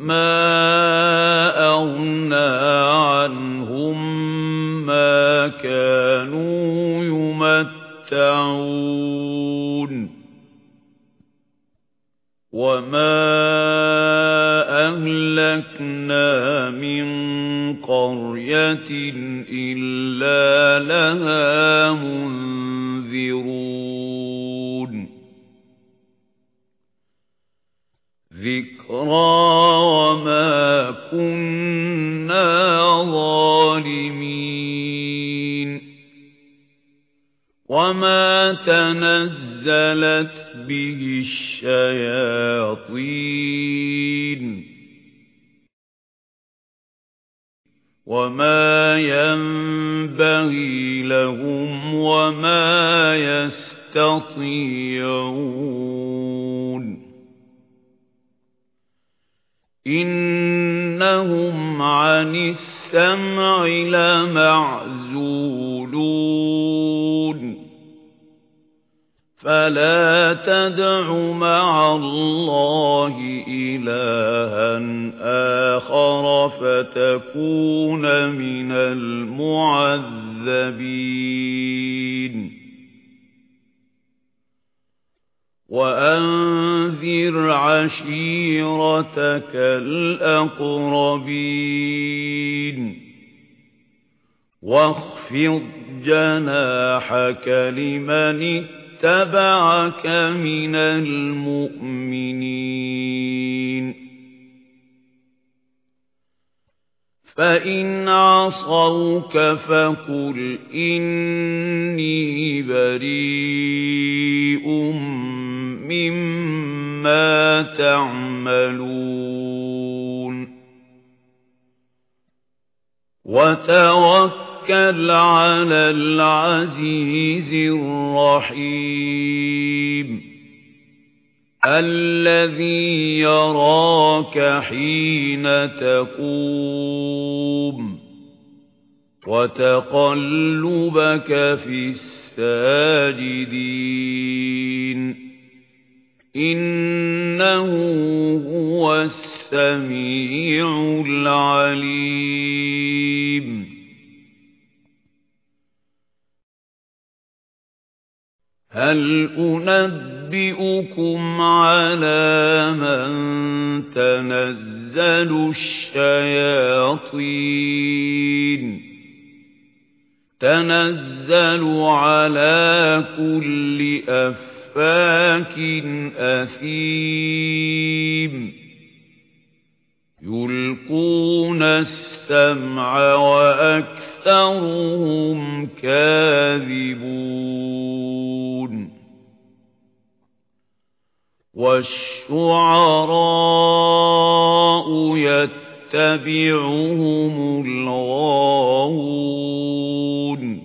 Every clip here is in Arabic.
مَا أَغْنَى عَنْهُم مَّا كَانُوا يُمَتَّعُونَ وَمَا أَهْلَكْنَا مِن قَرْيَةٍ إِلَّا لَهَا مُنذِرُونَ ذِكْرَىٰ وَمَا كُنَّا ظَالِمِينَ وَمَا تَنَزَّلَتْ بِهِ الشَّيَاطِينُ وَمَا يَنبَغِي لَهُمْ وَمَا يَسْتَطِيعُونَ إِنَّهُمْ عَنِ السَّمْعِ لَمَعْزُولُونَ فَلَا تَدْعُ مَعَ اللَّهِ إِلَٰهًا آخَرَ فَتَكُونَ مِنَ الْمُعَذَّبِينَ وَأَنذِرْ عَشِيرَتَكَ الْأَقْرَبِينَ وَاخْفِضْ جَنَاحَكَ لِمَنِ اتَّبَعَكَ مِنَ الْمُؤْمِنِينَ فَإِنْ عَصَوْكَ فَقُلْ إِنِّي بَرِيءٌ تَعْمَلُونَ. وَتَوَكَّلْ عَلَى الْعَزِيزِ الرَّحِيمِ. الَّذِي يَرَاكَ حِينَ تَقُومُ. وَتَقَلُّبَكَ فِي السَّاجِدِينَ. إِنَّهُ هُوَ السَّمِيعُ الْعَلِيمُ. هَلْ أُنَبِّئُكُمْ عَلَى مَن تَنَزَّلُ الشَّيَاطِينُ؟ تَنَزَّلُ عَلَى كُلِّ أَفَّاكٍ أَثِيمٍ. يُلْقُونَ السَّمْعَ وَأَكْثَرُهُمْ كَاذِبُونَ. وَالشُّعَرَاءُ يَتَّبِعُهُمُ الْغَاوُونَ.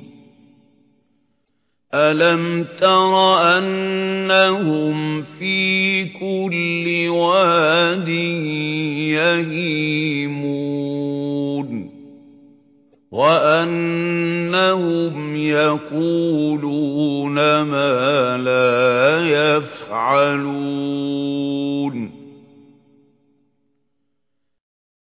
أَلَمْ تَرَ أَنَّهُمْ فِي كُلِّ وَادٍ يَهِيمُونَ وَأَنَّهُمْ يَقُولُونَ مَا لَا يَفْعَلُونَ